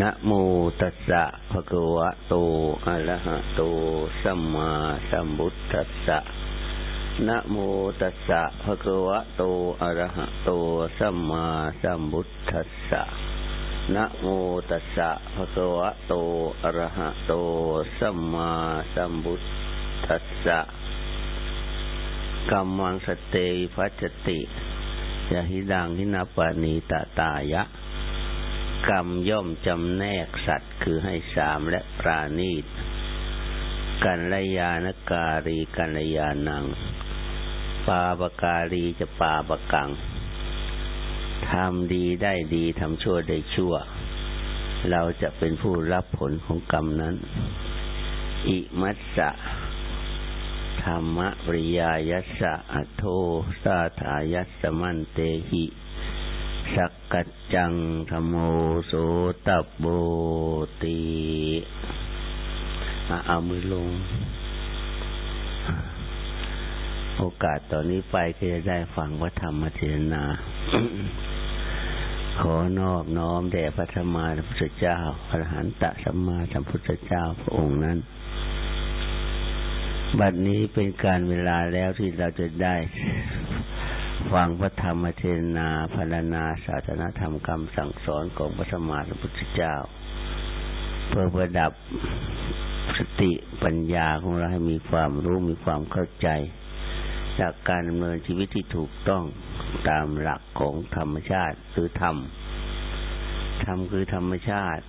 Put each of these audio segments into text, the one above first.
นะโมตัสสะภะคะวะโตอะระหะโตสัมมาสัมพุทธัสสะนะโมตัสสะภะคะวะโตอะระหะโตสัมมาสัมพุทธัสสะนะโมตัสสะภะคะวะโตอะระหะโตสัมมาสัมพุทธัสสะกัมมังสเตภัจติยะหิดังหินาปานีตตายะ กรรมย่อมจำแนกสัตว์คือให้สามและปราณีตกัลยาณการีกัลยาณัง ปาปการีจะปาปกัง ทำดีได้ดีทำชั่วได้ชั่ว เราจะเป็นผู้รับผลของกรรมนั้น อิมัสสะธรรมปริยายัสสะอโทสาธายัสสมันเตหิ สักกัจจังธโมโสตโบตีเอามือลง โอกาสตอนนี้ไปก็จะได้ฟังพระธรรมเทศนา ขอนอบน้อมแด่พระธรรมาพระพุทธเจ้าพระหันตะสัมมาสัมพุทธเจ้าพระองค์นั้น บัดนี้เป็นการเวลาแล้วที่เราจะได้ ฟังพระธรรมเทศนาพารนาศาสนาธรรมคำสั่งสอนของพระสมมาสัมพุทธเจ้า เพื่อประดับสติปัญญาของเราให้มีความรู้มีความเข้าใจ จากการดำเนินชีวิตที่ถูกต้องตามหลักของธรรมชาติคือธรรม ธรรมคือธรรมชาติ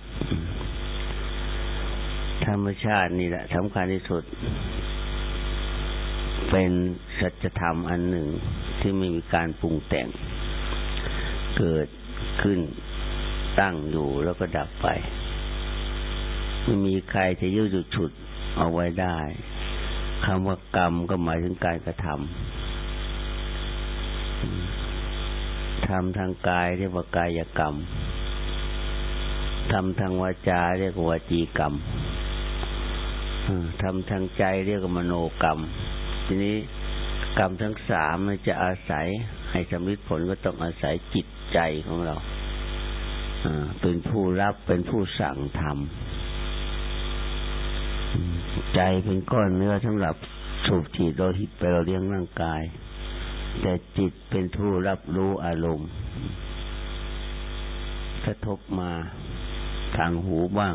ธรรมชาตินี่แหละสำคัญที่สุด เป็นสัจธรรมอันหนึ่ง ที่ไม่มีการปรุงแต่ง เกิดขึ้นตั้งอยู่แล้วก็ดับไป ไม่มีใครจะยืดหยุดฉุดเอาไว้ได้คำว่ากรรมก็หมายถึงการกระทำทำทางกายเรียกว่ากายกรรมทำทางวาจาเรียกว่าจีกรรมทำทางใจเรียกว่ามโนกรรม ทีนี้ กรรมทั้งสามมันจะอาศัย ให้สำลิดผลก็ต้องอาศัยจิตใจของเราเป็นผู้รับเป็นผู้สั่งทำใจเป็นก้อนเนื้อสำหรับสูบฉีดโลหิตไปเราเลี้ยงร่างกาย แต่จิตเป็นผู้รับรู้อารมณ์กระทบมาทางหูบ้าง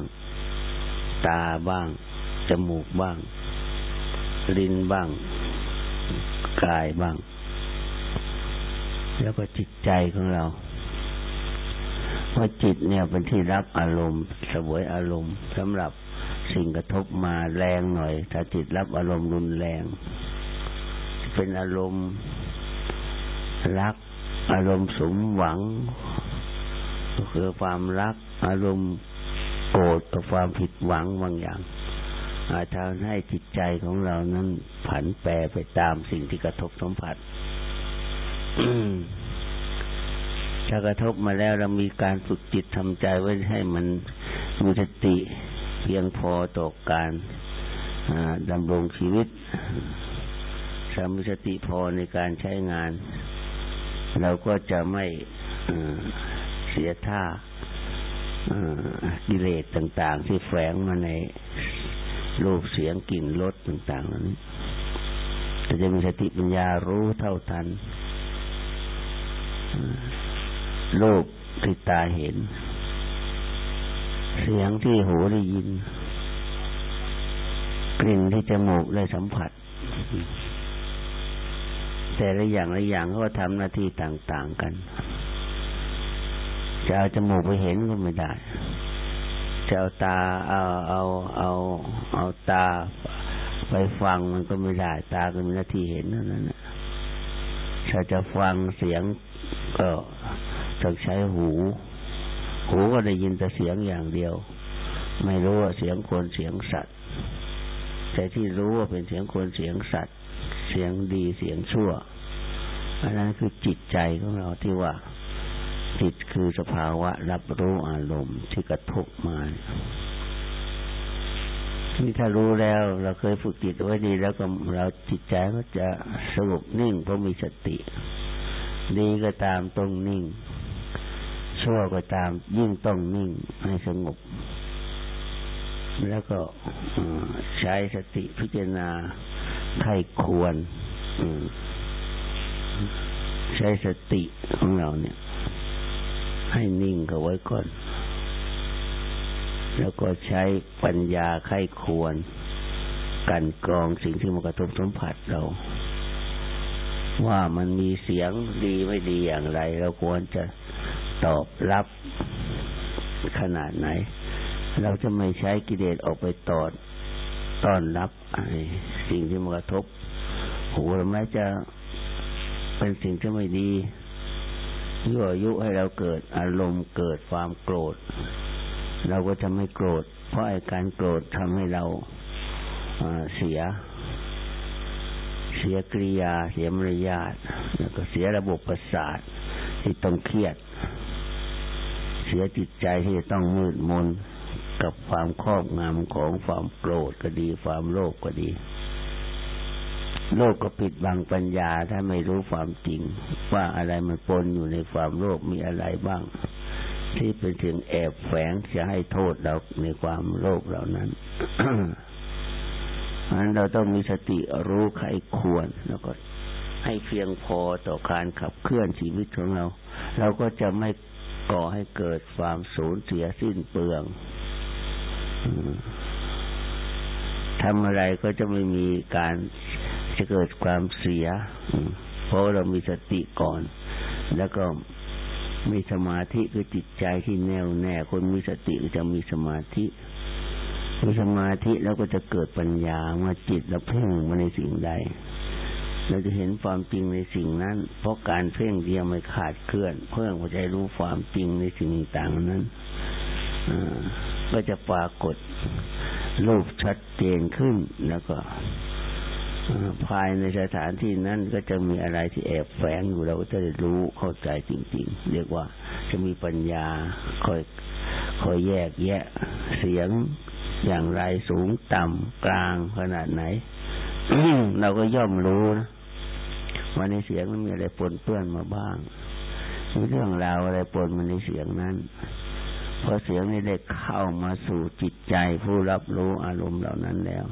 ตาบ้าง จมูกบ้าง ลิ้นบ้าง กายบ้าง แล้วก็จิตใจของเราเพราะจิตเนี่ยเป็นที่รับอารมณ์สวยอารมณ์สำหรับสิ่งกระทบมาแรงหน่อย ถ้าจิตรับอารมณ์รุนแรง เป็นอารมณ์รัก อารมณ์สมหวังก็คือความรัก อารมณ์โกรธกับความผิดหวังบางอย่าง อาจทำให้จิตใจของเรานั้นผันแปรไปตามสิ่งที่กระทบสัมผัสถ้ากระทบมาแล้วเรามีการฝึกจิตทำใจไว้ให้มันมีสติเพียงพอต่อการดำรงชีวิตสามีสติพอในการใช้งาน เราก็จะไม่เสียท่ากิเลสต่าง ๆ ที่แฝงมาใน รูปเสียงกลิ่นรสต่างๆนั้นแต่จะมีสติปัญญารู้เท่าทันรูปที่ตาเห็น เสียงที่หูได้ยิน กลิ่นที่จมูกได้สัมผัส แต่ละอย่างละอย่างเขาทำหน้าที่ต่าง ๆ กัน จะเอาจมูกไปเห็นก็ไม่ได้ จะเอาตาเอาเอาเอาเอาตาไปฟังมันก็ไม่ได้ ตาก็มีหน้าที่เห็นนั่นนั้นถ้าจะฟังเสียงก็ต้องใช้หู หูก็ได้ยินแต่เสียงอย่างเดียว ไม่รู้ว่าเสียงคนเสียงสัตว์ แต่ที่รู้ว่าเป็นเสียงคนเสียงสัตว์ เสียงดีเสียงชั่วอันนั้นคือจิตใจของเราที่ว่า จิตคือสภาวะรับรู้อารมณ์ที่กระทบมาที่ถ้ารู้แล้ว เราเคยฝึกจิตไว้ดี แล้วก็เราจิตใจก็จะสงบนิ่งเพราะมีสติ ดีก็ตามตรงนิ่ง ชั่วก็ตามยิ่งต้องนิ่งให้สงบ แล้วก็ใช้สติพิจารณาใครควรใช้สติของเราเนี่ย ให้นิ่งเขาไว้ก่อน แล้วก็ใช้ปัญญาไข้ควร กันกรองสิ่งที่มากระทบสัมผัสเรา ว่ามันมีเสียงดีไม่ดีอย่างไร เราควรจะตอบรับขนาดไหน เราจะไม่ใช้กิเลสออกไปตอดต้อนรับสิ่งที่มากระทบหูเราแม้จะเป็นสิ่งที่ไม่ดี ยั่วยุให้เราเกิดอารมณ์เกิดความโกรธ เราก็จะไม่โกรธ เพราะไอ้การโกรธทำให้เราเสีย เสียกริยา เสียมารยาทแล้วก็เสียระบบประสาทที่ต้องเครียด เสียจิตใจที่ต้องมืดมนกับความครอบงำของความโกรธก็ดี ความโลภกก็ดี โลกก็ปิดบังปัญญาถ้าไม่รู้ความจริง ว่าอะไรมันปนอยู่ในความโลภมีอะไรบ้าง ที่เป็นถึงแอบแฝงจะให้โทษเราในความโลภเหล่านั้นเพราะนั้นเราต้องมีสติรู้ใครควรแล้วก็ให้เพียงพอต่อการขับเคลื่อนชีวิตของเรา เราก็จะไม่ก่อให้เกิดความสูญเสียสิ้นเปลืองทำอะไรก็จะไม่มีการ จะเกิดความเสีย เพราะเรามีสติก่อน แล้วก็มีสมาธิคือจิตใจที่แน่วแน่ คนมีสติจะมีสมาธิมีสมาธิแล้วก็จะเกิดปัญญามาจิตเราเพ่งมาในสิ่งใด เราจะเห็นความจริงในสิ่งนั้น เพราะการเพ่งเดียวไม่ขาดเคลื่อน เพื่อจะรู้ความจริงในสิ่งต่างนั้นก็จะปรากฏรูปชัดเจนขึ้นแล้วก็ ภายในสถานที่นั้นก็จะมีอะไรที่แอบแฝงอยู่เราก็จะได้รู้เข้าใจจริง ๆ เรียกว่าจะมีปัญญาคอยคอยแยกแยะเสียงอย่างไรสูงต่ำกลางขนาดไหนเราก็ย่อมรู้นะว่าในเสียงนั้นมีอะไรปนเปื้อนมาบ้างมีเรื่องราวอะไรปนมาในเสียงนั้นพอเสียงนี้ได้เข้ามาสู่จิตใจผู้รับรู้อารมณ์เหล่านั้นแล้ว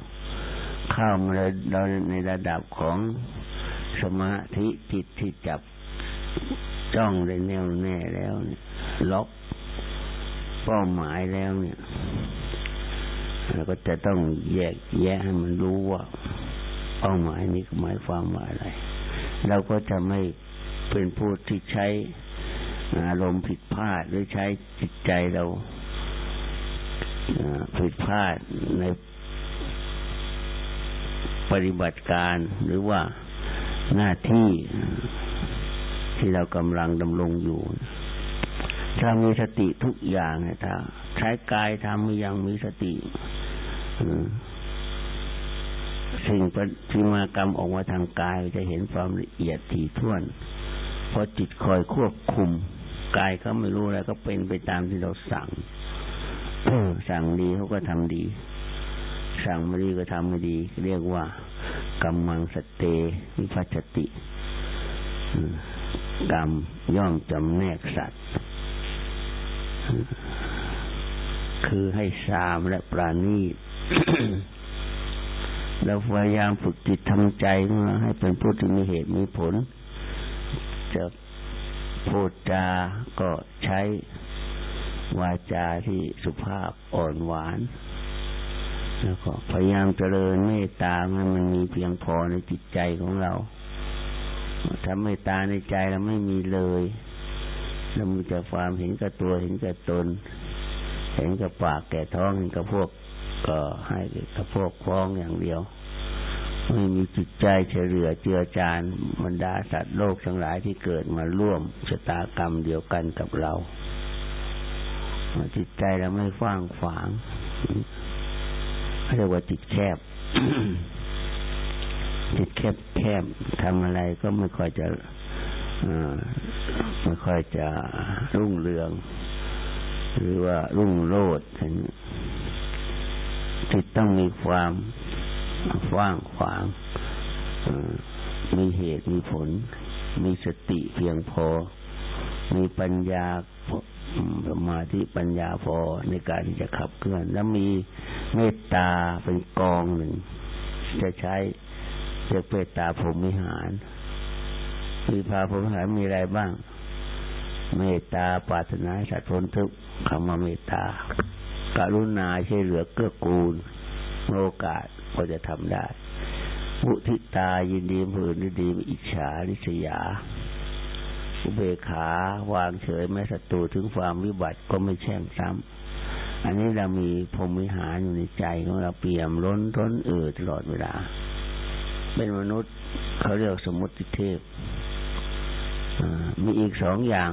เข้ามาเราในระดับของสมาธิจิตที่จับจ้องได้แน่วแน่แล้วเนี่ยล็อกเป้าหมายแล้วเนี่ยเราก็จะต้องแยกแยะให้มันรู้ว่า เป้าหมายนี้หมายความว่าอะไรเราก็จะไม่เป็นผู้ที่ใช้อารมณ์ผิดพลาดหรือใช้จิตใจเราผิดพลาดใน ปฏิบัติการหรือว่าหน้าที่ที่เรากำลังดำรงอยู่ ถ้ามีสติทุกอย่างถ้าใช้กายทำยังมีสติสิ่งที่มากรรมออกมาทางกายจะเห็นความละเอียดถี่ถ้วนพอจิตคอยควบคุมกายเขาไม่รู้อะไรก็เป็นไปตามที่เราสั่งสั่งดีเขาก็ทำดี สั่งไม่ดีก็ทำไม่ดี เรียกว่ากรรมังสเตวิพัชติกรรมย่อมจำแนกสัตว์ คือให้สามและปราณีตเราพยายามฝึกจิตทำใจมาให้เป็นผู้ที่มีเหตุมีผล จะพูดจาก็ใช้วาจาที่สุภาพอ่อนหวาน แล้วก็พยายามเจริญเมตตาให้มันมีเพียงพอในจิตใจของเรา ถ้าเมตตาในใจเราไม่มีเลยเรามีแต่ความเห็นกับตัวเห็นกับตน เห็นกับปากแก่ท้องเห็นกับพวกก็ให้กับพวกฟ้องอย่างเดียวไม่มีจิตใจเฉลี่ยเจือจานบรรดาสัตว์โลกทั้งหลายที่เกิดมาร่วมชะตากรรมเดียวกันกับเราจิตใจเราไม่ฟ้างฝาง เรียกว่าจิตแคบ จิตแคบแคบทำอะไรก็ไม่ค่อยจะไม่ค่อยจะรุ่งเรือง หรือว่ารุ่งโรจน์จิตต้องมีความว่างขวางมีเหตุมีผล มีสติเพียงพอ มีปัญญาสมาธิปัญญาพอในการที่จะขับเคลื่อน แล้วมี เมตตาเป็นกองหนึ่ง จะใช้เรียกเมตตาพรหมิหารมีพาพรหมิหารมีอะไรบ้าง เมตตาปรารถนาสัตว์พ้นทุกข์คำว่าเมตตาการุณาช่วยเหลือเกื้อกูลโอกาสก็จะทำได้มุทิตายินดีผืนดีอิจฉาริษยา อุเบกขาวางเฉยแม้ศัตรูถึงความวิบัติก็ไม่แช่งซ้ำ อันนี้เรามีพรมวิหารอยู่ในใจของเราเปี่ยมล้นท้นเอือตลอดเวลา เป็นมนุษย์เขาเรียกสมมติเทพมีอีกสองอย่าง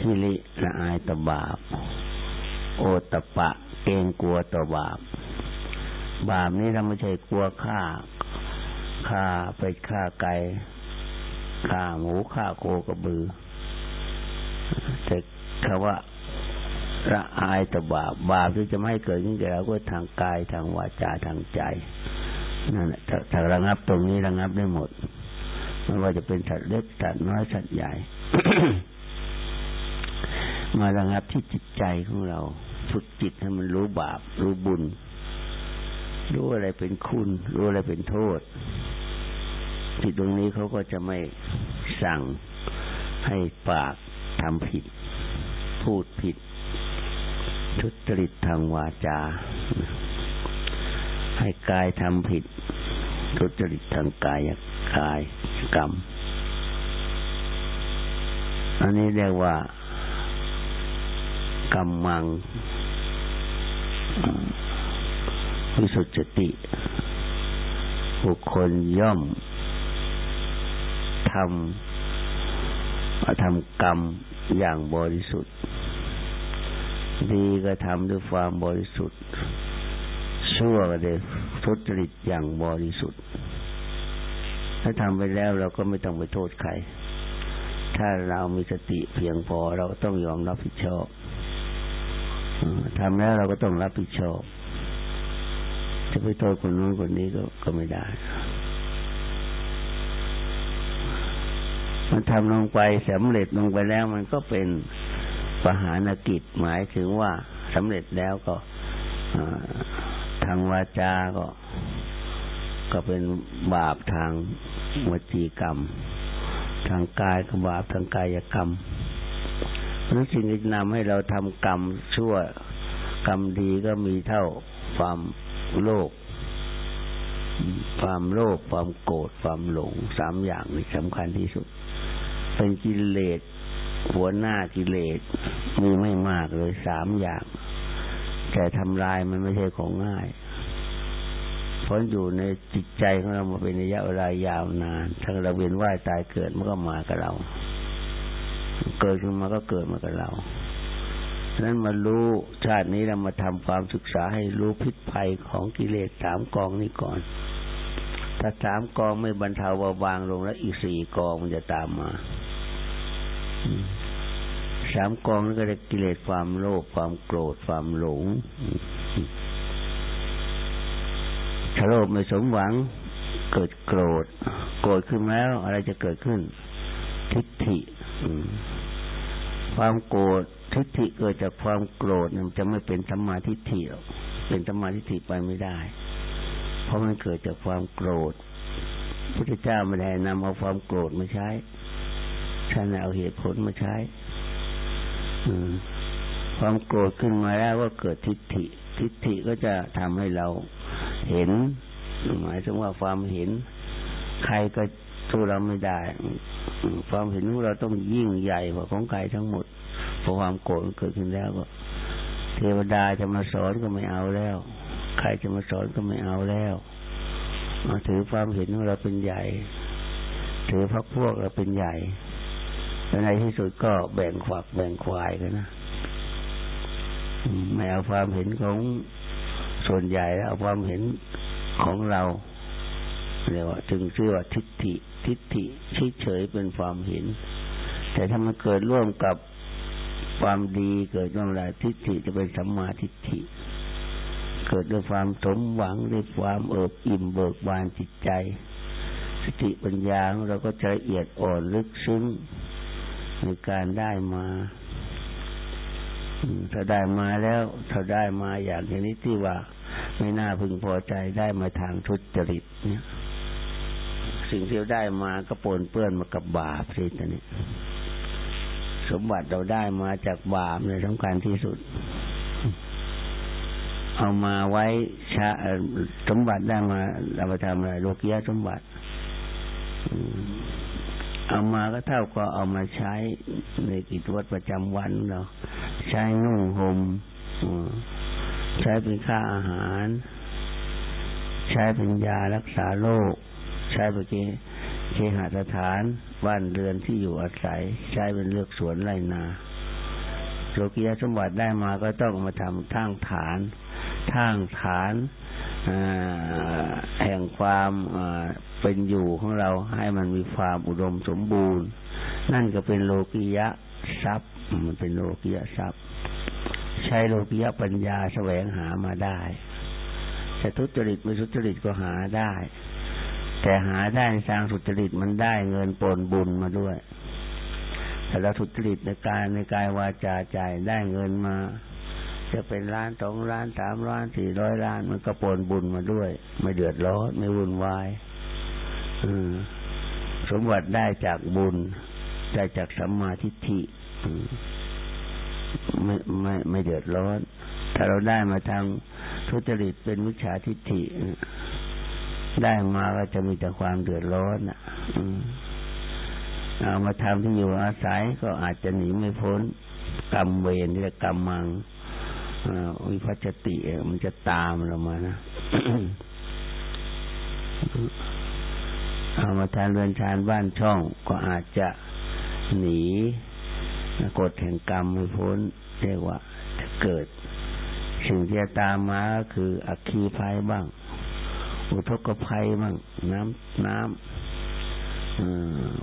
ฮิริละอายตบาป โอตปะเกงกลัวต่อบาป บาปนี้เราไม่ใช่กลัวฆ่าฆ่าไปฆ่าไก่ฆ่าหมูฆ่าโคกระบือแต่คำว่า ละอายต่อบาปบาปที่จะไม่เกิดขึ้นแก่เราก็ทางกายทางวาจาทางใจนั่นแหละถ้าระงับตรงนี้ระงับได้หมดไม่ว่าจะเป็นสัตว์เล็กสัตว์น้อยสัตว์ใหญ่ มาระงับที่จิตใจของเราฝึกจิตให้มันรู้บาป รู้บุญ รู้อะไรเป็นคุณ รู้อะไรเป็นโทษจิตตรงนี้เขาก็จะไม่สั่งให้ปากทำผิด พูดผิด ทุจริตทางวาจา ให้กายทำผิด ทุจริตทางกายกายกรรม อันนี้เรียกว่ากรรมังวิสุทธิบุคคลย่อมทำทำกรรมอย่างบริสุทธิ์ ดีก็ทำด้วยความบริสุทธิ์ชั่วก็ได้ทุจริตอย่างบริสุทธิ์ ถ้าทำไปแล้วเราก็ไม่ต้องไปโทษใคร ถ้าเรามีสติเพียงพอเราต้องยอมรับผิดชอบทำแล้วเราก็ต้องรับผิดชอบ จะไปโทษคนนู้นคนนี้ก็ก็ไม่ได้ มันทำลงไปสำเร็จลงไปแล้วมันก็เป็น ปหานกิจหมายถึงว่าสำเร็จแล้วก็ทางวาจาก็ ก็เป็นบาปทางวจีกรรม ทางกายก็บาปทางกายกรรมเพราะสิ่งที่นำให้เราทำกรรมชั่วกรรมดีก็มีเท่าความโลภความโลภความโกรธความหลงสามอย่างนี่สำคัญที่สุด เป็นกิเลส หัวหน้ากิเลสมีไม่มากเลยสามอย่าง แต่ทำลายมันไม่ใช่ของง่ายเพราะอยู่ในจิตใจของเรามาเป็นระยะเวลายาวนานทั้งเราเวียนว่ายตายเกิดมันก็มากับเรา เกิดขึ้นมาก็เกิดมากับเราฉะนั้นมารู้ชาตินี้เรามาทำความศึกษาให้รู้พิษภัยของกิเลสสามกองนี้ก่อน ถ้าสามกองไม่บรรเทาเบาบางลงแล้วอีกสี่กองมันจะตามมา สามกองนั้นก็จะกิเลสความโลภความโกรธความหลงถ้าโลภไม่สมหวัง เกิดโกรธ โกรธขึ้นแล้ว อะไรจะเกิดขึ้น ทิฏฐิความโกรธทิฏฐิเกิดจากความโกรธมันจะไม่เป็นธรรมาทิฏฐิเป็นธรรมาทิฏฐิไปไม่ได้ เพราะมันเกิดจากความโกรธพระเจ้าไม่ได้นำเอาความโกรธมาใช้ท่านเอาเหตุผลมาใช้ ความโกรธขึ้นมาแล้วก็เกิดทิฏฐิ ทิฏฐิก็จะทำให้เราเห็น หมายถึงว่าความเห็น ใครก็สู้เราไม่ได้ ความเห็นของเราต้องยิ่งใหญ่กว่าของใครทั้งหมดเพราะความโกรธเกิดขึ้นแล้วก็ เทวดาจะมาสอนก็ไม่เอาแล้ว ใครจะมาสอนก็ไม่เอาแล้วมาถือความเห็นของเราเป็นใหญ่ ถือพรรคพวกเราเป็นใหญ่ แล้วในที่สุดก็แบ่งฝักแบ่งควายกันนะไม่เอาความเห็นของส่วนใหญ่แล้วเอาความเห็นของเราเรียกว่าจึงชื่อว่าทิฏฐิ ทิฏฐิเฉยๆเป็นความเห็น แต่ถ้ามันเกิดร่วมกับความดีเกิดร่วมอะไรทิฏฐิจะเป็นสัมมาทิฏฐิ เกิดด้วยความสมหวังด้วยความเอิบอิ่มเบิกบานจิตใจ สติปัญญาเราก็จะละเอียดอ่อนลึกซึ้ง ในการได้มาถ้าได้มาแล้วถ้าได้มาอย่างนี้ที่ว่า ไม่น่าพึงพอใจได้มาทางทุจริตเนี่ย สิ่งที่ได้มาก็ปนเปื้อนมากับบาปสิตอนนี้ สมบัติเราได้มาจากบาปเนี่ยสำคัญที่สุด เอามาไว้ชาสมบัติได้มาเราไปทำอะไรโลกียสมบัติ เอามาก็เท่าก็เอามาใช้ในกิจวัตรประจำวันเราใช้นุ่งห่มใช้เป็นค่าอาหาร ใช้เป็นยารักษาโรคใช้เป็นเคหสถานบ้านเรือนที่อยู่อาศัย ใช้เป็นเลือกสวนไรนาโลกียสมบัติได้มาก็ต้องมาทำทางฐานทางฐาน แห่งความเป็นอยู่ของเราให้มันมีความอุดมสมบูรณ์ นั่นก็เป็นโลกียะทรัพย์ มันเป็นโลกียะทรัพย์ ใช้โลกียะปัญญาแสวงหามาได้จะทุจริตไม่ทุจริตก็หาได้ แต่หาได้ทางสุจริตมันได้เงินปนบุญมาด้วยแต่เราทุจริตในการในกายวาจาใจได้เงินมา จะเป็นล้านสองล้านสามล้านสี่ร้อยล้านมันก็ปนบุญมาด้วย ไม่เดือดร้อนไม่วุ่นวายสมบัติได้จากบุญ ได้จากสัมมาทิฏฐิไม่ไม่ไม่เดือดร้อน ถ้าเราได้มาทางทุจริตเป็นวิชาทิฏฐิได้มาก็จะมีแต่ความเดือดร้อนอะเอามาทำที่อยู่อาศัยก็อาจจะหนีไม่พ้นกรรมเวรที่กรรมมัง วิพัชติมันจะตามเรามานะเอามาทานเรือนชานบ้านช่องก็อาจจะหนีกฎแห่งกรรมไม่พ้นเรียกว่าจะเกิด สิ่งที่จะตามมาคืออัคคีภัยบ้าง อุทกภัยบ้าง น้ำน้ำ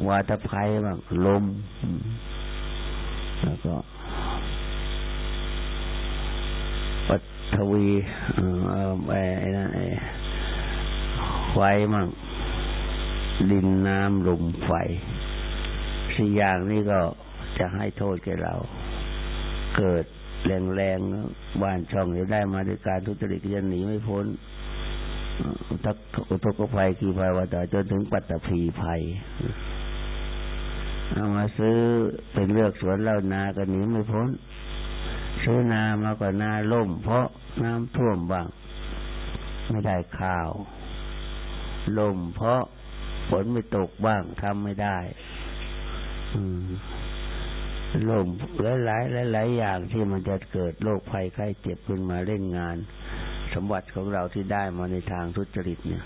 วาตภัยบ้าง ลม แล้วก็ปั ทวีไอ้นั่นไอ้ไฟมั่งดินน้ำลมไฟสี่อย่างนี้ก็จะให้โทษแก่เรา เกิดแรงๆบ้านช่องจะได้มาด้วยการทุจริตจะหนีไม่พ้นทักอุทกภัยกี่ภัยวาตาจนถึงปัตตภีภัยเอามาซื้อเป็นเลือกสวนเล่านาก็หนีไม่พ้น ซื้อนามาก็นาล่ม เพราะน้ำท่วมบ้าง ไม่ได้ข้าวล่มเพราะฝนไม่ตกบ้างทำไม่ได้ อืมลมหลายหลายหลายอย่างที่มันจะเกิดโรคภัยไข้เจ็บขึ้นมาเล่นงาน สมบัติของเราที่ได้มาในทางทุจริตเนี่ย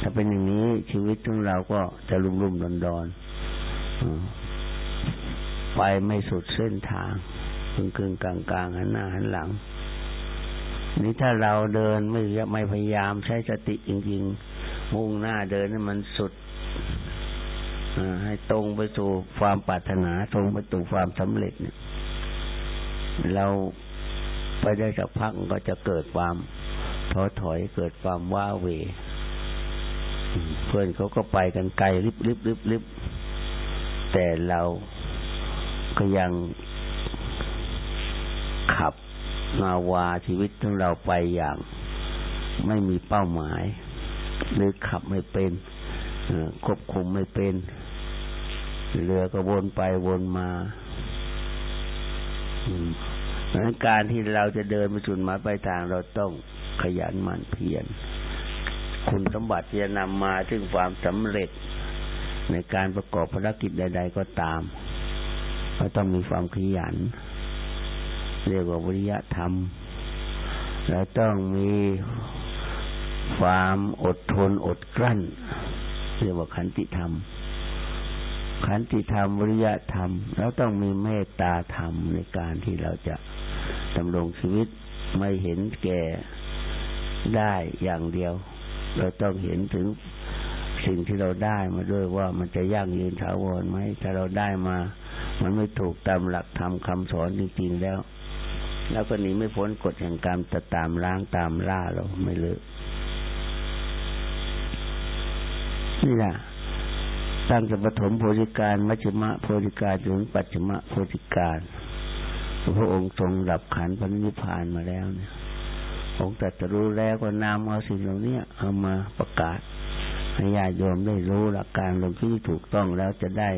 ถ้าเป็นอย่างนี้ชีวิตของเราก็จะลุ่มลุ่มดอนดอนไปไม่สุดเส้นทาง ครึ่งครึ่งกลางกลางหันหน้าหันหลัง นี่ถ้าเราเดินไม่ไม่พยายามใช้สติจริงๆ มุ่งหน้าเดินให้มันสุดให้ตรงไปสู่ความปรารถนาตรงไปสู่ความสำเร็จเนี่ย เราไปได้สักพักก็จะเกิดความท้อถอยเกิดความว้าเวเพื่อนเขาก็ไปกันไกลริบริบริบริบแต่เราก็ยัง บมาวาชีวิตของเราไปอย่างไม่มีเป้าหมาย หรือขับไม่เป็นควบคุมไม่เป็น เรือก็วนไปวนมาเพราะการที่เราจะเดินไปสุดหมายปลายทางเราต้องขยันหมั่นเพียรคุณสมบัติที่จะนำมาถึงความสำเร็จ ในการประกอบภารกิจใด ๆ ก็ตามเราต้องมีความขยัน เรียกว่าวิริยะ ธรรมเราต้องมีความอดทนอดกลั้นเรียกว่าขันติธรรม ขันติธรรมวิริยะธรรมเราต้องมีเมตตาธรรมในการที่เราจะดำรงชีวิตไม่เห็นแก่ได้อย่างเดียว เราต้องเห็นถึงสิ่งที่เราได้มาด้วยว่ามันจะยั่งยืนถาวรไหมถ้าเราได้มา มันไม่ถูกตามหลักธรรมคาสอนจริงๆแล้ว แล้วก็หนีไม่พ้นกฎแห่งกรรมจะตามล้างตามล่าเราไม่เลิกนี่แหละตั้งแต่ปฐมโพธิการ มัชฌิมะโพธิการจนปัจฉิมะโพธิการพระองค์ทรงดับขันพระนิพพานมาแล้วเนี่ยองค์ตรัสรู้แล้วก็นำเอาสิ่งเหล่านี้เอามาประกาศให้ญาติโยมได้รู้หลักการลงที่ถูกต้องแล้วจะได้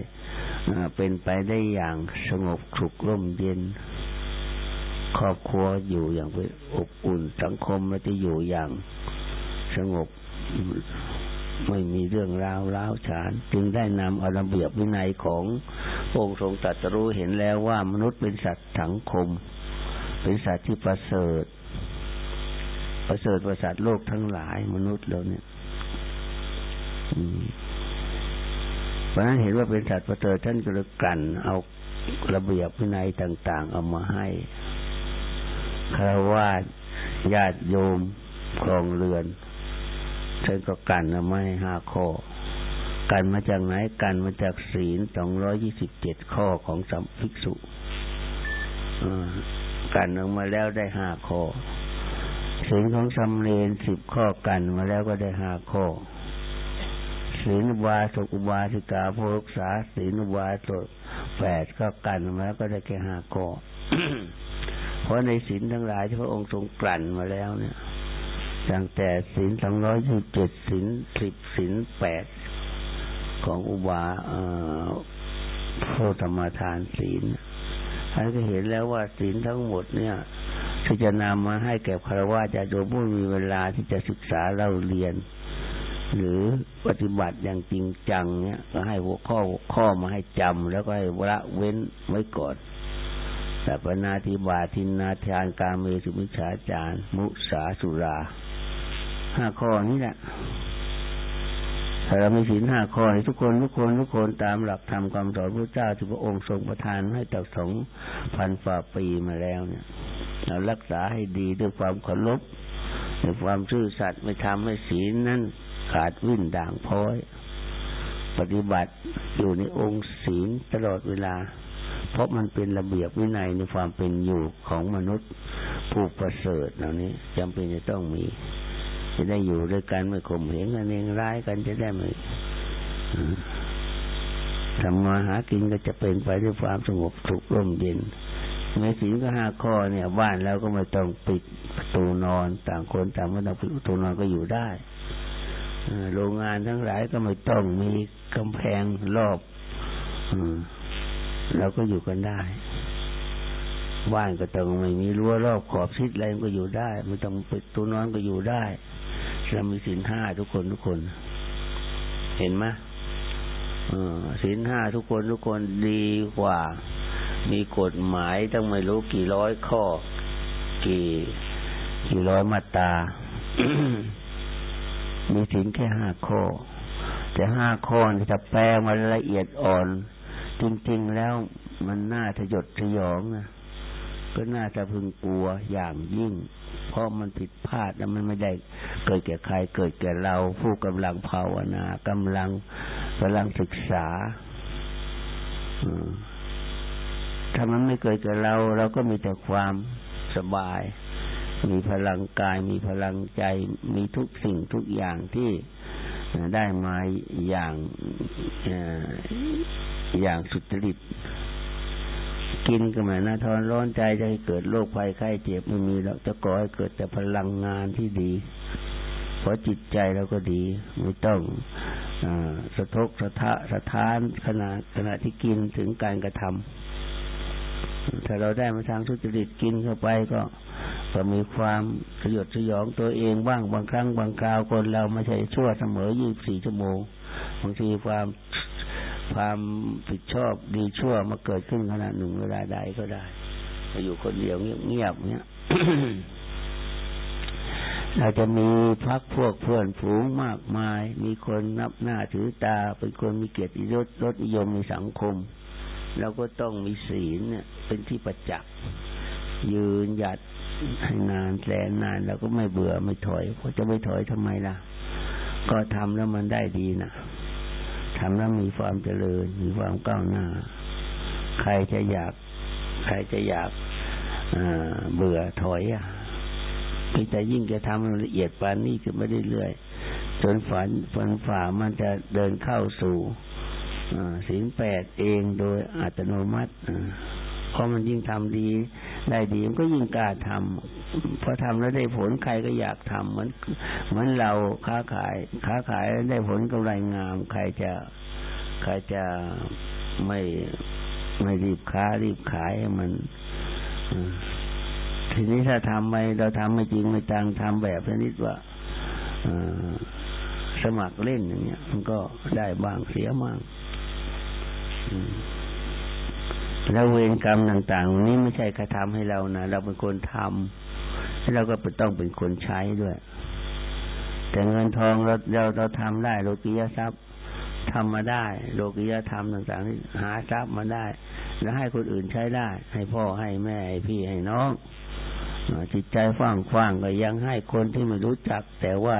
เป็นไปได้อย่างสงบสุขร่มเย็น ครอบครัวอยู่อย่างอบอุ่นสังคมมันจะอยู่อย่างสงบไม่มีเรื่องราวล้าวฉาน จึงได้นำเอาระเบียบวินัยขององค์ทรงตรัสรู้เห็นแล้วว่ามนุษย์เป็นสัตว์สังคม เป็นสัตว์ที่ประเสริฐ ประเสริฐประสาทโลกทั้งหลายมนุษย์เราเนี่ยเพราะนั้นเห็นว่าเป็นสัตว์ประเสริฐท่านก็เลยกันเอาระเบียบวินัยต่าง ๆ เอามาให้ คารวะญาติโยมครองเรือนท่านก็กันเอาไม่ห้าข้อ กันมาจากไหนกันมาจากศีลสองร้อยยี่สิบเจ็ดข้อของสัมภิกษุกันออกมาแล้วได้ห้าข้อศีลของสำเรนสิบข้อกันมาแล้วก็ได้ห้าข้อศีลวาสุอุบาสิกาโพกษาศีลวาสุแปดก็กันมาแล้วก็ได้แค่ห้าข้อ เพราะในศีลทั้งหลายที่พระองค์ทรงกลั่นมาแล้วเนี่ยตั้งแต่ศีลสองร้อยยี่สิบเจ็ดศีลสิบศีลแปดของอุบาโพธรรมทานศีลท่านก็เห็นแล้วว่าศีลทั้งหมดเนี่ยที่จะนำมาให้แก่คารวะจะโดยผู้มีเวลาที่จะศึกษาเล่าเรียน หรือปฏิบัติอย่างจริงจังเนี่ยก็ให้หัวข้อข้อมาให้จำแล้วก็ให้ละเว้นไว้ก่อน แต่ปนาธิบาทินนาทานการเมสุมิชาจารมุสาสุราห้าข้อนี้แหละถ้าเราไม่ศีลห้าข้อทุกคนทุกคนทุกคนตามหลักธรรมคำสอนพระเจ้าที่พระองค์ทรงประทานให้ต่อสองพันฝ่าปีมาแล้วเนี่ยเรารักษาให้ดีด้วยความเคารพด้วยความซื่อสัตย์ไม่ทำให้ศีลนั้นขาดวิ่นด่างพ้อย ปฏิบัติอยู่ในองค์ศีลตลอดเวลา เพราะมันเป็นระเบียบวินัยในความเป็นอยู่ของมนุษย์ผู้ประเสริฐเหล่านี้จำเป็นจะต้องมี จะได้อยู่ด้วยกันไม่ข่มเหงกันเองร้ายกันจะได้ไม่ทำมาหากินก็จะเป็นไปด้วยความสงบสุขร่มเย็นแม้ศีลก็ห้าข้อเนี่ย บ้านแล้วก็ไม่ต้องปิดประตูนอน ต่างคนต่างไม่ต้องปิดประตูนอนก็อยู่ได้โรงงานทั้งหลายก็ไม่ต้องมีกำแพงรอบ เราก็อยู่กันได้บ้านก็ต้องไม่มีรั้วรอบขอบชิดอะไรก็อยู่ได้ไม่ต้องปิดตัวนอนก็อยู่ได้เรามีศีลห้าทุกคนทุกคน เห็นไหมศีลห้าทุกคนทุกคนดีกว่า มีกฎหมายต้องไม่รู้กี่ร้อยข้อ กี่กี่ร้อยมาตรามีศีลแค่ห้าข้อ แต่ห้าข้อนี่ถ้าแปลมาละเอียดอ่อน จริงๆแล้วมันน่าจะยดสยองนะก็น่าจะพึงกลัวอย่างยิ่ง เพราะมันผิดพลาดแล้วมันไม่ได้เกิดแก่ใครเกิดแก่เราผู้กำลังภาวนากำลังกำลังศึกษาถ้ามันไม่เกิดแก่เรา เราก็มีแต่ความสบาย มีพลังกาย มีพลังใจ มีทุกสิ่งทุกอย่างที่ได้มาอย่าง อย่างสุจริตกินก็ไม่น่าทอนร้อนใจจะให้เกิดโรคภัยไข้เจ็บไม่มีแล้วจะก่อให้เกิดแต่พลังงานที่ดี เพราะจิตใจเราก็ดี ไม่ต้องอสะทกสะทะสะท้านขณะขณะที่กินถึงการกระทำถ้าเราได้มาทางทุจริตกินเข้าไปก็ก็มีความสยดสยองตัวเองบ้างบางครั้งบางคราวคนเราไม่ใช่ชั่วเสมอยี่บสี่ชั่วโมงบางทีความ ความผิดชอบดีชั่วมาเกิดขึ้นขณะหนึ่งเวลาใดก็ได้มาอยู่คนเดียวเงียบๆเนี้ยเราจะมีพักพวกเพื่อนฝูงมากมาย มีคนนับหน้าถือตา เป็นคนมีเกียรติยศรสนิยมในสังคม เราก็ต้องมีศีลเนี่ยเป็นที่ประจักษ์ยืนหยัดให้นานแสนนานเราก็ไม่เบื่อไม่ถอยเพราะจะไม่ถอยทำไมล่ะ ก็ทำแล้วมันได้ดีนะ ทำแล้วมีความเจริญ มีความก้าวหน้า ใครจะอยาก ใครจะอยากเบื่อถอยอะพีแต่ยิ่งจะทำละเอียดปานนี้ขึ้นมาเรื่อยๆจนฝันฝันฝ่ามันจะเดินเข้าสู่สิ่งแปดเองโดยอัตโนมัติพอมันยิ่งทำดี ได้ดีมันก็ยิ่งกล้าทำ พอทำแล้วได้ผลใครก็อยากทำเหมือนเหมือนเราค้าขาย ค้าขายได้ผลกำไรงาม ใครจะใครจะไม่ไม่รีบค้า รีบขายมันทีนี้ถ้าทำไม่เราทำไม่จริงไม่จังทำแบบชนิดว่าสมัครเล่นอย่างเงี้ย มันก็ได้บ้างเสียบ้างแล้วเวรกรรมต่าง ๆ นี้ไม่ใช่กระทำให้เรานะเราเป็นคนทำ เราก็ต้องเป็นคนใช้ด้วย แต่เงินทองเราเราเราทำได้โลกิยทรัพย์ทำมาได้ โลกิยธรรมต่างๆที่หาทรัพย์มาได้ แล้วให้คนอื่นใช้ได้ ให้พ่อให้แม่ให้พี่ให้น้องจิตใจฟังฟังก็ยังให้คนที่ไม่รู้จัก แต่ว่า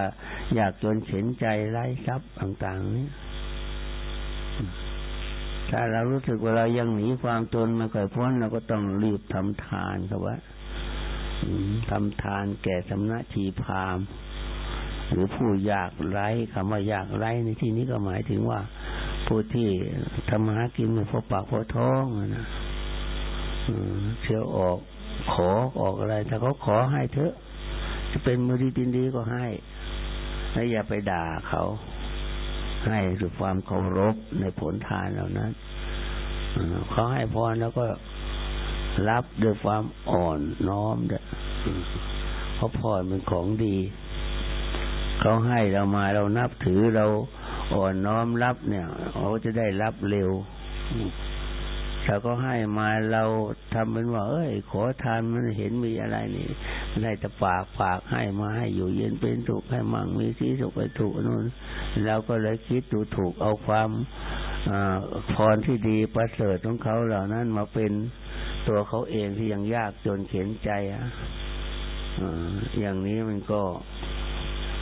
อยากจนเข็นใจไร้ทรัพย์ต่างๆนี้ถ้าเรารู้สึกว่าเรายังหนีความจนม่ค่อยพ้นเราก็ต้องรีบทำทานครับว่า ทำทานแก่สำนักชีพามหรือผู้อยากไร้คำว่าอยากไร้ในที่นี้ก็หมายถึงว่า ผู้ที่ทำหากินไม่พอปากพอท้องนะเชื่อออกขอออกอะไรถ้าเขาขอให้เถอะ จะเป็นมือดีดินดีก็ให้แล้วอย่าไปด่าเขา ให้ด้วยความเคารพในผลทานเหล่านั้นเขาให้พรแล้วก็ รับด้วยความอ่อนน้อมเด้อเพราะพรเป็นของดีเขาให้เรามาเรานับถือเราอ่อนน้อมรับเนี่ยเขาจะได้รับเร็วถ้าก็ให้มาเราทำเป็นว่า เอ้ย ขอทานมันเห็นมีอะไรนี่ได้แต่ปากปากให้มาให้อยู่เย็นเป็นถูกให้มั่งมีสีสุขไปถูกนู่นเราก็เลยคิดดูถูกเอาความอพรที่ดีประเสริฐของเขาเหล่านั้นมาเป็น ตัวเขาเองที่ยังยากจนเข็นใจอะอย่างนี้มันก็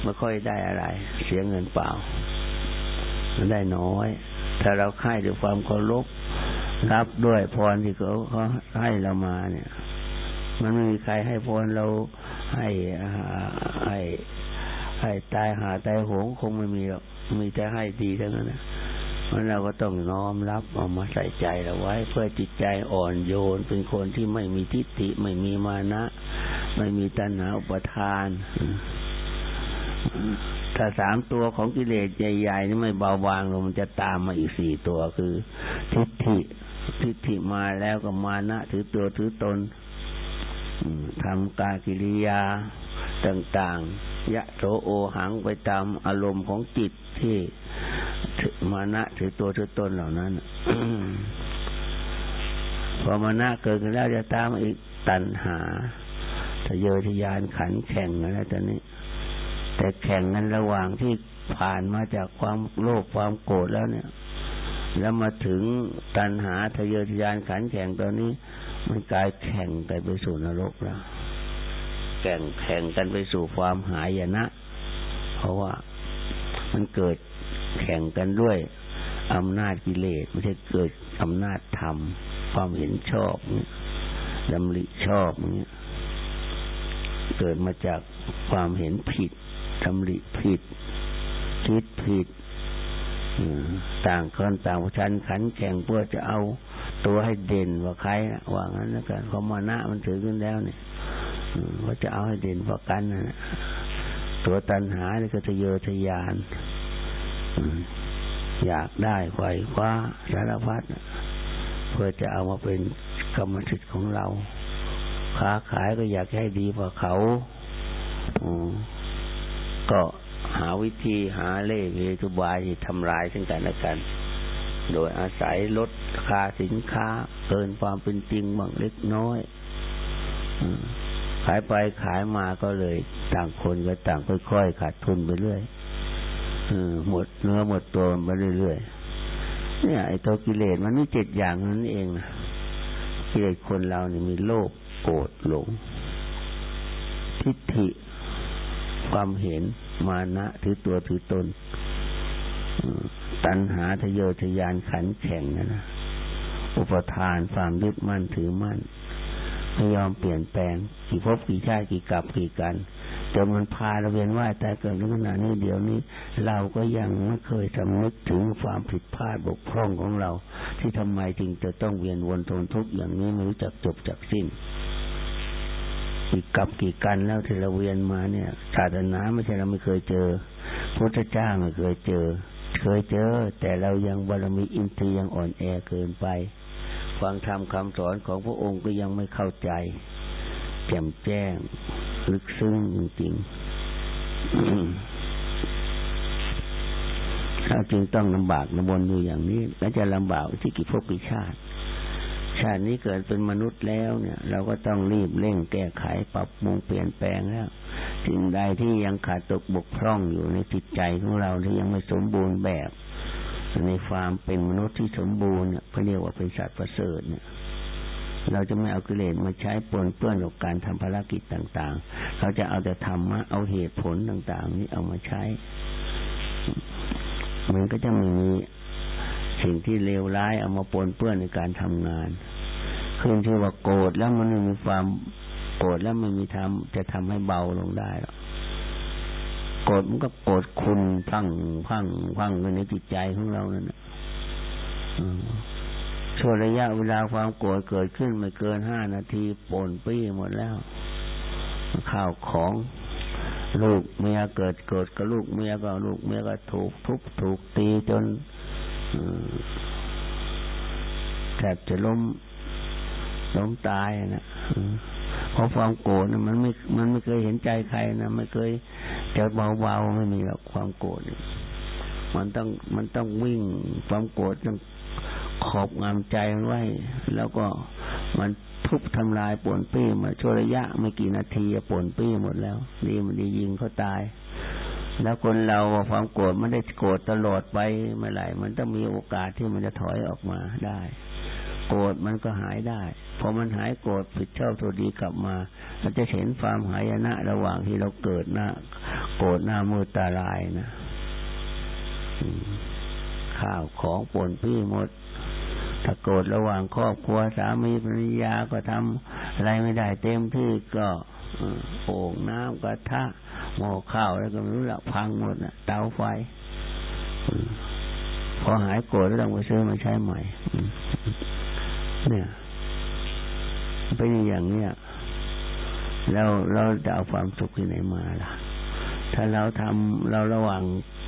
ไม่ค่อยได้อะไร เสียเงินเปล่า มันได้น้อย ถ้าเราค่ายด้วยความเคารพรับด้วยพรที่เขาเขาให้เรามาเนี่ย มันไม่มีใครให้พรเราให้ให้ให้ตายหาตายโหงคงไม่มีหรอกมีแต่ให้ดีเทั้งนั้นนะ มันเราก็ต้องน้อมรับเอามาใส่ใจเราไว้ เพื่อจิตใจอ่อนโยน เป็นคนที่ไม่มีทิฏฐิไม่มีมานะ ไม่มีตัณหาอุปทานถ้าสามตัวของกิเลสใหญ่ๆนี่ไม่เบาบางลงมันจะตามมาอีกสี่ตัวคือ ทิฏฐิ ทิฏฐิมาแล้วก็มานะ ถือตัวถือตนทำกากิริยาต่าง ๆ ยะโสโอหังไปตามอารมณ์ของจิตที่ มานะถือตัวถือตนเหล่านั้นพอมานะเกิดขึ้นแล้วจะตามอีกตัณหาทะเยอทะยานขันแข่งอะไรตอนนี้ แต่แข่งกันระหว่างที่ผ่านมาจากความโลภความโกรธแล้วเนี่ย แล้วมาถึงตัณหาทะเยอทะยานขันแข่งตอนนี้ มันกลายแข่งกันไปสู่นรกแล้วแข่งแข่งกันไปสู่ความหายนะ เพราะว่ามันเกิด แข่งกันด้วยอำนาจกิเลสไม่ใช่เกิดอำนาจธรรม ความเห็นชอบเนี่ยดำริชอบเนี่ยเกิดมาจากความเห็นผิดทำริผิด คิดผิดต่างคนต่างชันขันแข่งเพื่อจะเอาตัวให้เด่นว่าใครว่างั้นนะกันเขามานะมันถือขึ้นแล้วเนี่ยว่าจะเอาให้เด่นกว่ากันนะตัวตันหานี่ก็ทะเยอทะยาน อยากได้ไขว่คว้าสารพัดเพื่อจะเอามาเป็นกรรมสิทธิ์ของเรา ค้าขายก็อยากให้ดีกว่าเขาก็หาวิธีหาเล่ห์เหตุบายที่ทำลายซึ่งกันและกัน โดยอาศัยลดราคาสินค้า เกินความเป็นจริงบางเล็กน้อยขายไปขายมาก็เลย ต่างคนก็ต่างค่อยๆขาดทุนไปเรื่อย หมดเนื้อหมดตัวมาเรื่อยๆเนี่ยไอ้ตัวกิเลสมันมีเจ็ดอย่างนั้นเองนะกิเลสคนเราเนี่ยมีโลภโกรธหลง ทิฏฐิ ความเห็นมานะถือตัวถือตนตัณหาทะเยอทะยานขันแข่งนะนะอุปทานความยึดมั่นถือมั่นไม่ยอมเปลี่ยนแปลงกี่พบกี่ชาติกี่กลับกี่กัน จนมันพาเราเวียนว่ายแต่เกิดในขณะนี้เดี๋ยวนี้ เราก็ยังไม่เคยสำนึกถึงความผิดพลาดบกพร่องของเรา ที่ทำไมจึงจะต้องเวียนวนทนทุกข์อย่างนี้ไม่รู้จักจบจักสิ้นกี่กับกี่กันแล้วที่เราเวียนมาเนี่ยศาสนาไม่ใช่เราไม่เคยเจอพระเจ้าไม่เคยเจอ เคยเจอ แต่เรายังบารมีอินทรีย์ยังอ่อนแอเกินไปฟังธรรมคำสอนของพระองค์ก็ยังไม่เข้าใจ แจ่มแจ้ง ลึกซึ้งจริงๆเราจึงต้องลำบากลำบนอยู่อย่างนี้ และจะลำบากที่กี่ภพกี่ชาติ ชาตินี้เกิดเป็นมนุษย์แล้วเนี่ย เราก็ต้องรีบเร่งแก้ไขปรับปรุงเปลี่ยนแปลงแล้วสิ่งใดที่ยังขาดตกบกพร่องอยู่ในจิตใจของเราที่ยังไม่สมบูรณ์แบบในความเป็นมนุษย์ที่สมบูรณ์เนี่ยเขาเรียกว่าเป็นสัตว์ประเสริฐเนี่ย เราจะไม่เอากิเลสมาใช้ปนเปื้อนกับการทำภารกิจต่าง ๆ เราจะเอาแต่ธรรมะเอาเหตุผลต่างๆ นี้เอามาใช้ มันก็จะมีสิ่งที่เลวร้ายเอามาปนเปื้อนในการทำงานคือที่อว่าโกรธแล้วมันไม่มีความโกรธแล้วไม่มีทำจะทำให้เบาลงได้หรอกโกรธมันก็โกรธคุณพังพังพังในจิตใจของเรานั่นนะ ช่วงระยะเวลาความโกรธเกิดขึ้นไม่เกินห้านาทีปนปี้หมดแล้ว ข้าวของลูกเมียเกิดเกิดกับลูกเมียก็ลูกเมียก็ถูกทุบถูกตีจนแทบจะล้มล้มตายนะเพราะความโกรธมันไม่ มันไม่เคยเห็นใจใครนะไม่เคยจะเบาๆไม่มีหรอกความโกรธมันต้องมันต้องวิ่งความโกรธต้อง ขอบงามใจมันไว้ แล้วก็มันทุบทำลายป่วนปี้มาช่วระยะไม่กี่นาทีป่วนปี้หมดแล้วดีมันดียิงเขาตาย แล้วคนเราความโกรธไม่ได้โกรธตลอดไปเมื่อไหร่มันต้องมีโอกาสที่มันจะถอยออกมาได้ โกรธมันก็หายได้พอมันหายโกรธผิดชอบตัวดีกลับมาเราจะเห็นความหายนะระหว่างที่เราเกิดหน้าโกรธหน้ามือตาลายนะข้าวของปนพี่หมด ถ้าโกรธระหว่างครอบครัวสามีภรรยาก็ทำอะไรไม่ได้เต็มที่ก็โอ่งน้ำกระทะหม้อข้าวแล้วก็ไม่รู้ละพังหมดนะเตาไฟพอหายโกรธแล้วต้องไปซื้อมาใช้ใหม่เนี่ยเป็นอย่างเนี้ยแล้วเราจะเอาความสุขที่ไหนมาล่ะ ถ้าเราทำเราระวัง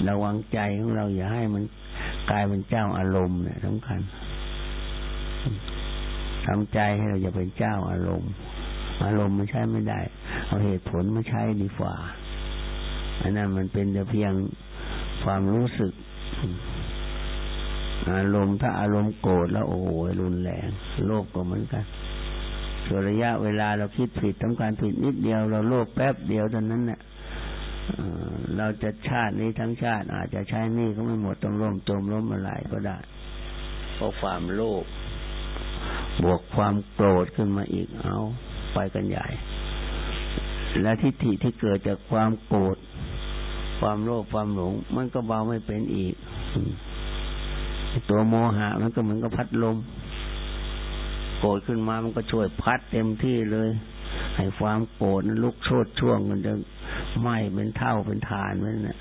ระวังใจของเราอย่าให้มันกลายเป็นเจ้าอารมณ์เนี่ยสำคัญ ทำใจให้เราจะเป็นเจ้าอารมณ์ อารมณ์มันใช้ไม่ได้ เอาเหตุผลมาใช้ดีกว่าอันนั้นมันเป็นแต่เพียงความรู้สึก อารมณ์ถ้าอารมณ์โกรธแล้วโอ้โหรุนแรงโลภก็เหมือนกันส่วนระยะเวลาเราคิดผิดต้องการผิดนิดเดียว เราโลภแป๊บเดียวเท่านั้นเนี่ยเราจะชาตินี้ทั้งชาติ อาจจะใช้นี่ก็ไม่หมดต้องร่มจมล้มอะไรก็ได้เพราะความโลภ บวกความโกรธขึ้นมาอีกเอาไปกันใหญ่ และทิฏฐิที่เกิดจากความโกรธความโลภความหลง มันก็เบาไม่เป็นอีก ตัวโมหะมันก็เหมือนกับพัดลม โกรธขึ้นมามันก็ช่วยพัดเต็มที่เลย ให้ความโกรธลุกโชดช่วงมันจะไหม้เป็นเท่าเป็นฐานมันเนี่ย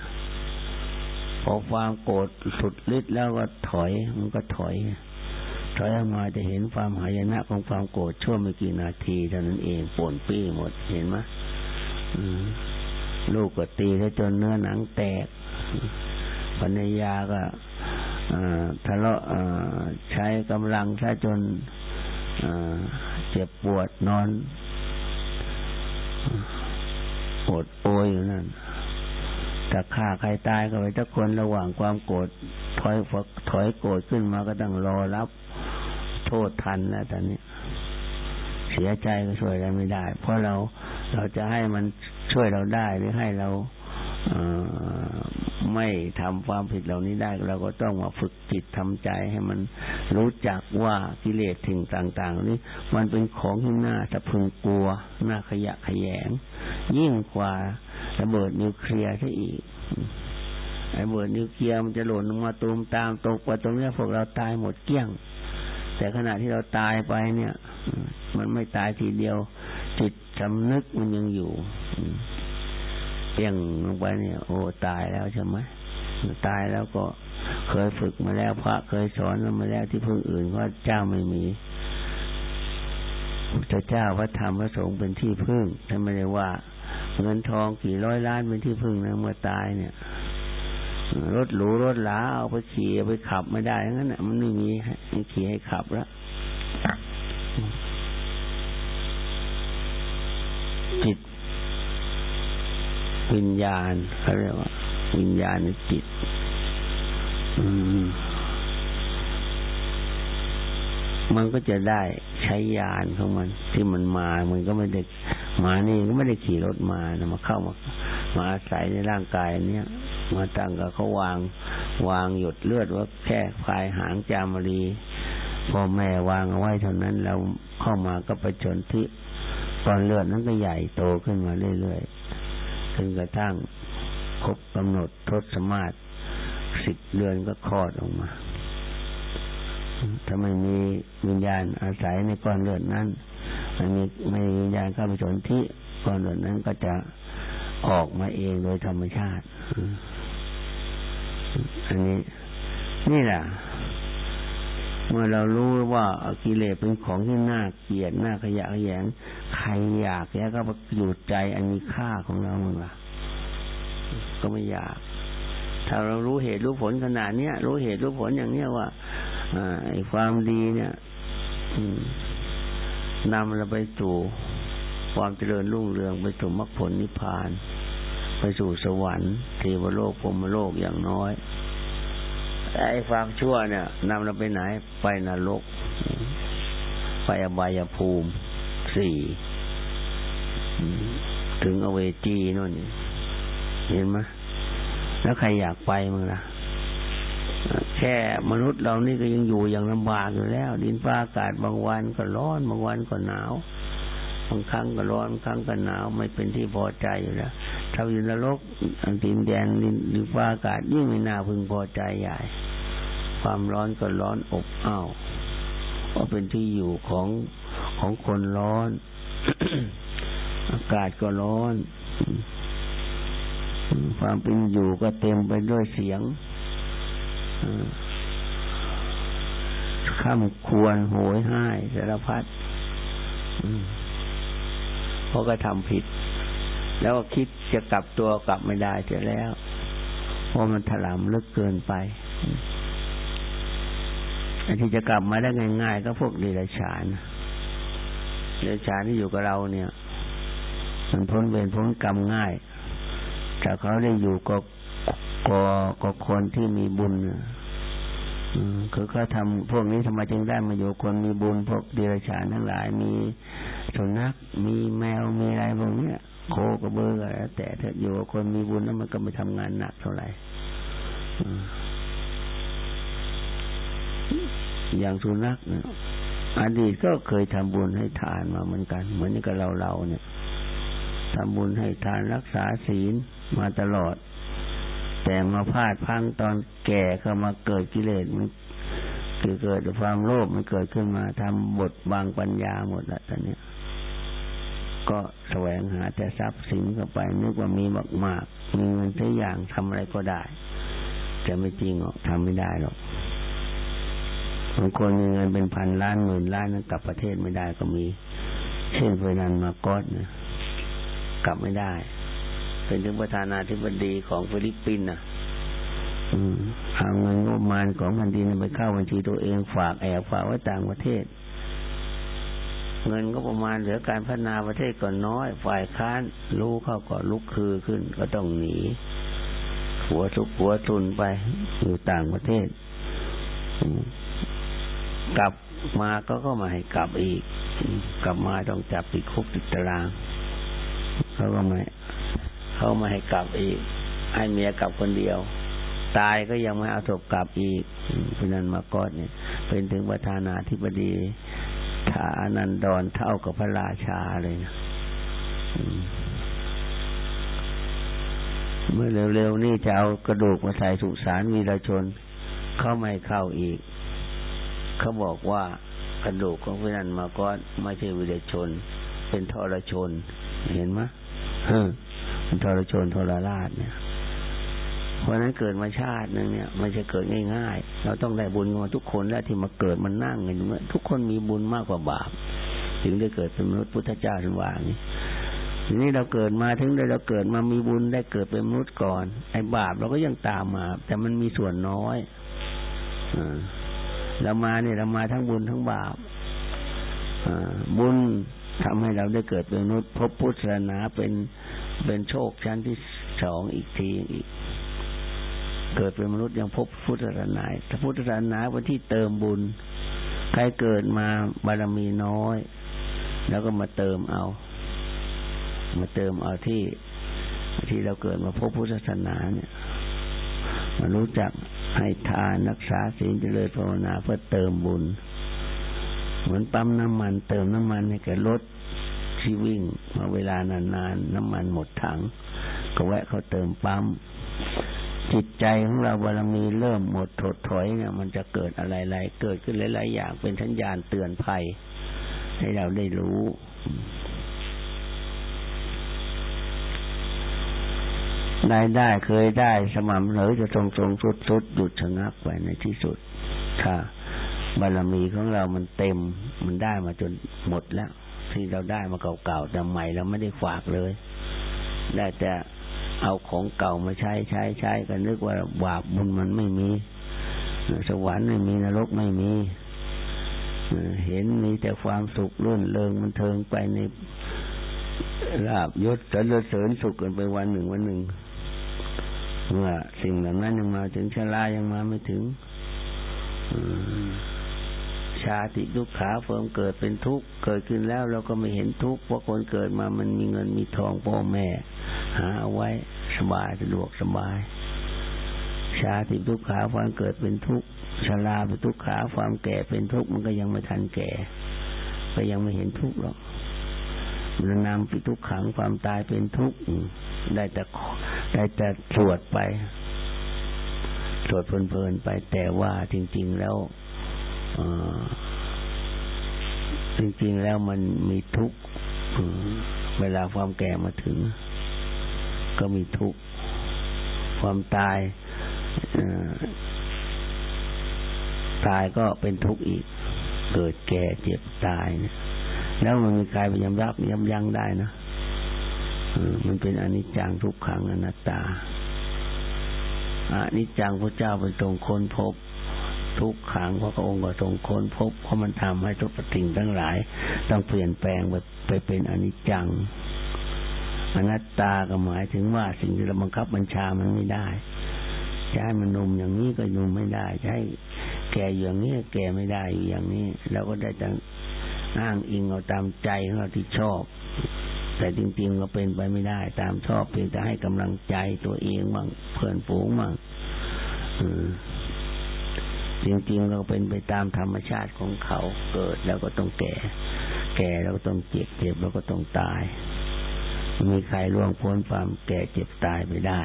พอความโกรธสุดฤทธิ์แล้วก็ถอย มันก็ถอย ถอยออกมาจะเห็นความหายนะของความโกรธช่วงไม่กี่นาทีเท่านั้นเองป่นปี้หมดเห็นไหมลูกก็ตีซะจนเนื้อหนังแตกภรรยาก็ทะเลาะใช้กำลังซะจนเจ็บปวดนอนปวดโอยอยู่นั่นถ้าฆ่าใครตายก็ไปทุกคนระหว่างความโกรธถอยถอยโกรธขึ้นมาก็ต้องรอรับ โทษทันแล้วตอนนี้ เสียใจก็ช่วยอะไรไม่ได้ เพราะเราเราจะให้มันช่วยเราได้หรือให้เราไม่ทำความผิดเหล่านี้ได้ เราก็ต้องมาฝึกจิตทำใจให้มันรู้จักว่ากิเลสถึงต่างๆนี้มันเป็นของที่น่าจะพึงกลัวน่าขยะขยง ยิ่งกว่าระเบิดนิวเคลียร์ซะอีกไอ้ระเบิดนิวเคลียร์มันจะหล่นลงมาตูมตามตกไปตรงนี้พวกเราตายหมดเกลี้ยง แต่ขณะที่เราตายไปเนี่ย มันไม่ตายทีเดียว จิตสำนึกมันยังอยู่เปียงลงไปเนี่ย โอ้ตายแล้วใช่ไหมตายแล้วก็เคยฝึกมาแล้วพระเคยสอนมาแล้วที่พึ่งอื่นก็เจ้าไม่มีพระเจ้าพระธรรมพระสงฆ์เป็นที่พึ่งท่านไม่ได้ว่าเงินทองกี่ร้อยล้านเป็นที่พึ่งนะเมื่อตายเนี่ย รถหรูรถหลาเอาไปขี่ไปขับไม่ได้งั้นน่ะมันไม่มีให้ขี่ให้ขับแล้วจิตวิญญาณเขาเรียกว่า วิญญาณจิตมันก็จะได้ใช้ยานของมัน ที่มันมา มันก็ไม่ได้มานี่ก็ไม่ได้ขี่รถมานะมาเข้ามามาอาศัยในร่างกายเนี้ย มาตั้งกับเขาวาง วางหยดเลือดว่าแค่พายหางจามรีพ่อแม่วางเอาไว้เท่านั้นเราเข้ามาก็ไปจนที่ตอนเลือดนั้นก็ใหญ่โตขึ้นมาเรื่อยๆจนกระทั่งครบกำหนดทศมาศสิบเดือนก็คลอดออกมา ถ้าไม่มีวิญญาณอาศัยในก้อนเลือดนั้นมันมีไม่มีวิญญาณเข้าไปสนที่ก้อนเลือดนั้นก็จะออกมาเองโดยธรรมชาติ อันนี้ นี่แหละเมื่อเรารู้ว่ากิเลสเป็นของที่น่าเกลียดน่าขยะขยงใครอยากแล้วก็อยู่ใจอันมีค่าของเราเมื่อก็ไม่อยาก ถ้าเรารู้เหตุรู้ผลขนาดเนี้ยรู้เหตุรู้ผลอย่างเนี้ยว่าไอ้ความดีเนี่ยนำเราไปสู่ความเจริญรุ่งเรืองไปสู่มรรคผลนิพพาน ไปสู่สวรรค์เทวโลกพรมโลกอย่างน้อยไอ้ความชั่วเนี่ยนำเราไปไหน ไปนรก ไปอบายภูมิสี่ถึงอเวจีนู่นเห็นไหมแล้วใครอยากไปมึงล่ะ แค่มนุษย์เรานี่ก็ยังอยู่อย่างลำบากอยู่แล้ว ดินฟ้าอากาศบางวันก็ร้อนบางวันก็หนาว บางครั้งก็ร้อนบางครั้งก็หนาว ไม่เป็นที่พอใจอยู่แล้ว ถ้าอยู่นรกดินแดนดินฟ้าอากาศยิ่งไม่น่าพึงพอใจใหญ่ ความร้อนก็ร้อนอบอ้าวเพราะเป็นที่อยู่ของของคนร้อน อากาศก็ร้อน ความเป็นอยู่ก็เต็มไปด้วยเสียงข้ามควรโหยห้ายสารพัดเพราะก็ทำผิด แล้วก็คิดจะกลับตัวกลับไม่ได้เสียแล้วเพราะมันถลำลึกเกินไปไอ้ที่จะกลับมาได้ง่าย ๆ ก็พวกเดรัจฉานเดรัจฉานที่อยู่กับเราเนี่ย มันพ้นเวรพ้นกรรมง่ายถ้าเขาได้อยู่กับก็ก็คนที่มีบุญคือเขาทำพวกนี้ทำไมจึงได้มาอยู่คนมีบุญพวกเดรัจฉานทั้งหลาย มีสุนัขมีแมวมีอะไรพวกนี้ โคกระเบืออะไรแต่ถ้าอยู่คนมีบุญแล้วมันก็ไม่ทำงานหนักเท่าไหร่อย่างสุนัขเนี่ยอดีตก็เคยทำบุญให้ทานมาเหมือนกัน เหมือนกับเราเราเนี่ยทำบุญให้ทานรักษาศีลมาตลอด แต่มาพลาดพังตอนแก่เข้ามาเกิดกิเลสมันคือเกิดความโลภมันเกิดขึ้นมาทำบทบางปัญญาหมดละตอนนี้ ก็แสวงหาแต่ทรัพย์สินเข้าไปนึกว่ามีมากมากมีเงินทุกอย่างทำอะไรก็ได้ แต่ไม่จริงหรอกทำไม่ได้หรอกบางคนมีเงินเป็นพันล้านหมื่นล้านนั้นกลับประเทศไม่ได้ก็มี เช่นเฟนันมาโกสนะกลับไม่ได้ เป็นถึงประธานาธิบดีของฟิลิปปินส์นะเอาเงินงบประมาณของแผ่นดินไปเข้าบัญชีตัวเองฝากแอบฝากไว้ต่างประเทศ เงินงบประมาณเหลือการพัฒนาประเทศก่อนน้อย ฝ่ายค้านรู้เข้าก็ลุกฮือขึ้นก็ต้องหนี หัวซุกหัวซุนไปอยู่ต่างประเทศ กลับมาก็ก็มาให้กลับอีก กลับมาต้องจับติดคุกติดตารางเขาก็ไม่เขาม่ให้กลับอีก ให้เมียกลับคนเดียว ตายก็ยังไม่เอาศพกลับอีกเพราะนั้นมากอดเนี่ย เป็นถึงประธานาธิบดี ฐานันดรเท่ากับพระราชาเลยนะเมื่อเร็วๆนี่จะเอากระดูกมาใส่สุสานวีรชน เข้าไม่เข้าอีก เขาบอกว่ากระดูกของพระนันมาก็ไม่ใช่วีรชน เป็นทรชน เห็นไหมทรชนทรราชเนี่ย เพราะนั้นเกิดมาชาตินึงเนี่ยมันจะเกิดง่ายๆ เราต้องได้บุญมาทุกคนแล้วที่มาเกิดมันนั่งกันอยู่ทุกคนมีบุญมากกว่าบาป ถึงได้เกิดเป็นมนุษย์พุทธเจ้าถึงว่านี้ทีนี้เราเกิดมาถึงได้เราเกิดมามีบุญได้เกิดเป็นมนุษย์ก่อน ไอ้บาปเราก็ยังตามมา แต่มันมีส่วนน้อยอเรามาเนี่ยเรามาทั้งบุญทั้งบาปบุญทำให้เราได้เกิดเป็นมนุษย์พบพุทธศาสนาเป็นเป็นโชคชั้นที่สองอีกทีอีก เกิดเป็นมนุษย์ยังพบพุทธศาสนาถ้าพุทธศาสนาเป็นที่เติมบุญ ใครเกิดมาบารมีน้อย แล้วก็มาเติมเอา มาเติมเอาที่ที่เราเกิดมาพบพุทธศาสนาเนี่ยมารู้จักให้ทานรักษาศีลเจริญภาวนาเพื่อเติมบุญ เหมือนปั๊มน้ำมันเติมน้ำมันให้แก่รถที่วิ่งมาเวลานานๆนน้ำมันหมดถัง ก็แวะเขาเติมปั๊ม จิตใจของเราบารมีเริ่มหมดถดถอยเนี่ย มันจะเกิดอะไรๆเกิดขึ้นหลายๆอย่างเป็นสัญญาณเตือนภัย ให้เราได้รู้ได้ได้เคยได้สม่ำเสมอจะตรงตรงสุดสุดหยุดชะงักไปในที่สุด ค่ะบารมีของเรามันเต็ม มันได้มาจนหมดแล้ว ที่เราได้มาเก่าๆแต่ใหม่เราไม่ได้ฝากเลย ได้แต่ เอาของเก่ามาใช้ใช้ใช้กันนึกว่าบาปบุญมันไม่มี สวรรค์ไม่มีนรกไม่มีเห็นมีแต่ความสุขรื่นเริงมันเทิงไปในลาบยศสรรเสริญสุขกันไปวันหนึ่งวันหนึ่งเมื่อสิ่งเหล่านั้นยังมาถึงชรายังมาไม่ถึงชาติทุกขาเฟิมเกิดเป็นทุกข์เกิดขึ้นแล้วเราก็ไม่เห็นทุกข์เพราะคนเกิดมามันมีเงินมีทองพ่อแม่ หาเอาไว้สบายสะดวกสบาย ชาติทุกขาความเกิดเป็นทุกข์ชราเป็นทุกขาความแก่เป็นทุกข์มันก็ยังไม่ทันแก่ ก็ยังไม่เห็นทุกข์หรอกมันนำปิทุกขังความตายเป็นทุกข์ได้แต่ได้แต่สวดไปสวดเพลินๆไปแต่ว่าจริง ๆแล้วจริงๆแล้วมันมีทุกข์เวลาความแก่มาถึง ก็มีทุกข์ ความตายตายก็เป็นทุกข์อีก เกิดแก่เจ็บตายนะแล้วมันมีใครไปยำรับยำยั้งได้นะมันเป็นอนิจจังทุกขังอนัตตาอนิจจังพระเจ้าไปตรงค้นพบ ทุกขังพระองค์ก็ทรงค้นพบเพราะมันทำให้ทุกสิ่งทั้งหลาย ต้องเปลี่ยนแปลงไปไปเป็นอนิจจัง อนัตตาก็หมายถึงว่าสิ่งที่เราบังคับบัญชามันไม่ได้จะให้มันนุ่มอย่างนี้ก็นุ่มไม่ได้จะให้แก่อย่างนี้แก่ไม่ได้อย่างนี้เราก็ได้แต่อ้างอิงเอาตามใจของเราที่ชอบ แต่จริงๆก็เป็นไปไม่ได้ ตามชอบเพียงแต่ให้กำลังใจตัวเองมั่งเพื่อนฝูงมั่งจริงๆเราเป็นไปตามธรรมชาติของเขาเกิดแล้วก็ต้องแก่ แก่แล้วก็ต้องเจ็บเจ็บแล้วก็ต้องตาย มีใครล่วงพ้นความแก่เจ็บตายไปได้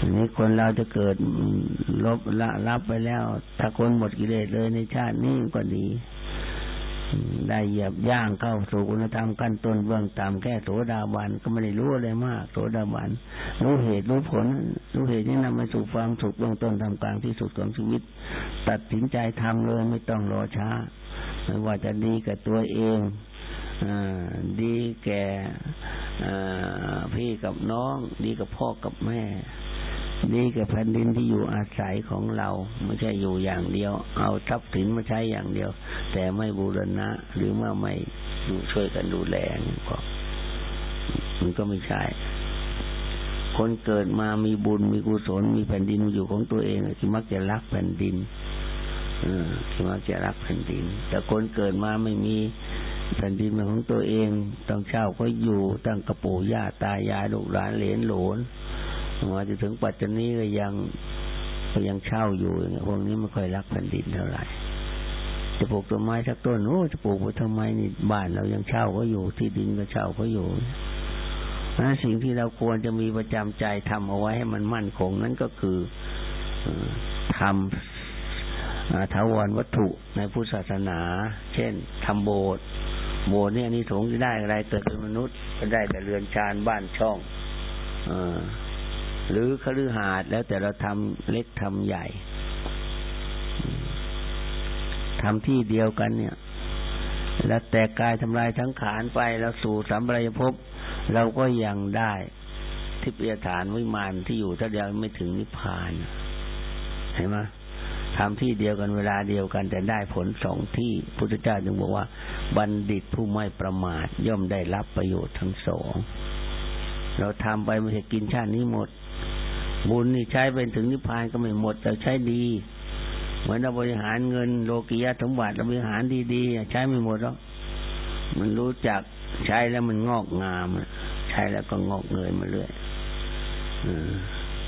อันนี้คนเราจะเกิดลบละรับไปแล้ว ถ้าคนหมดกิเลสเลยในชาตินี้ก็ดี ได้เหยียบย่างเข้าสู่คุณธรรมขั้นต้นเบื้องต่ำแค่โสดาบันก็ไม่ได้รู้อะไรมาก โสดาบันรู้เหตุรู้ผล รู้เหตุที่นำมาสู่ความสุขเบื้องต้นทำกลางที่สุดของชีวิต ตัดสินใจทำเลยไม่ต้องรอช้า ไม่ว่าจะดีกับตัวเอง ดีแก่พี่กับน้อง ดีกับพ่อกับแม่นี่กับแผ่นดินที่อยู่อาศัยของเราไม่ใช่อยู่อย่างเดียว เอาทรัพย์สินมาใช้อย่างเดียว แต่ไม่บูรณะ หรือว่าไม่ดูช่วยกันดูแลก็มันก็ไม่ใช่คนเกิดมามีบุญมีกุศลมีแผ่นดินอยู่ของตัวเองที่มักจะรักแผ่นดินอที่มักจะรักแผ่นดิน แต่คนเกิดมาไม่มี แผ่นดินเป็นของตัวเองต้องเช่าก็อยู่ตั้งกระปู่ย่าตายายลูกหลานเหลนหลนมาจะถึงปัจจุบันนี้ก็ยังก็ยังเช่าอยู่อย่างเงี้ยพวกนี้ไม่ค่อยรักแผ่นดินเท่าไหร่จะปลูกต้นไม้สักต้นโอ้จะปลูกไปทำไมนี่บ้านเรายังเช่าก็อยู่ที่ดินก็เช่าก็อยู่นะสิ่งที่เราควรจะมีประจำใจทำเอาไว้ให้มันมั่นคงนั่นก็คือทำถาวรวัตถุในพุทธศาสนา เช่นทำโบสถ์ โบสถ์เนี่ยนี่สงจะได้อะไรเกิดเป็นมนุษย์ก็ได้แต่เรือนชานบ้านช่องอหรือคฤหาสน์แล้วแต่เราทำเล็กทำใหญ่ทำที่เดียวกันเนี่ย แล้วแต่กายทำลายทั้งขานไปแล้วสู่สัมปรายภพเราก็ยังได้ทิพยฐานวิมานที่อยู่ถ้าเดียวไม่ถึงนิพพานเห็นไหม ทำที่เดียวกันเวลาเดียวกัน แต่ได้ผลสองที่พุทธเจ้าจึงบอกว่า บัณฑิตผู้ไม่ประมาท ย่อมได้รับประโยชน์ทั้งสอง เราทำไปไม่ใช่กินชาตินี้หมด บุญนี่ใช้ไปถึงนิพพานก็ไม่หมดแต่ใช้ดีเหมือนเราบริหารเงินโลกียะสมบัติเราบริหารดีๆใช้ไม่หมดหรอกมันรู้จักใช้แล้วมันงอกงามใช้แล้วก็งอกเงยมาเรื่อย อืม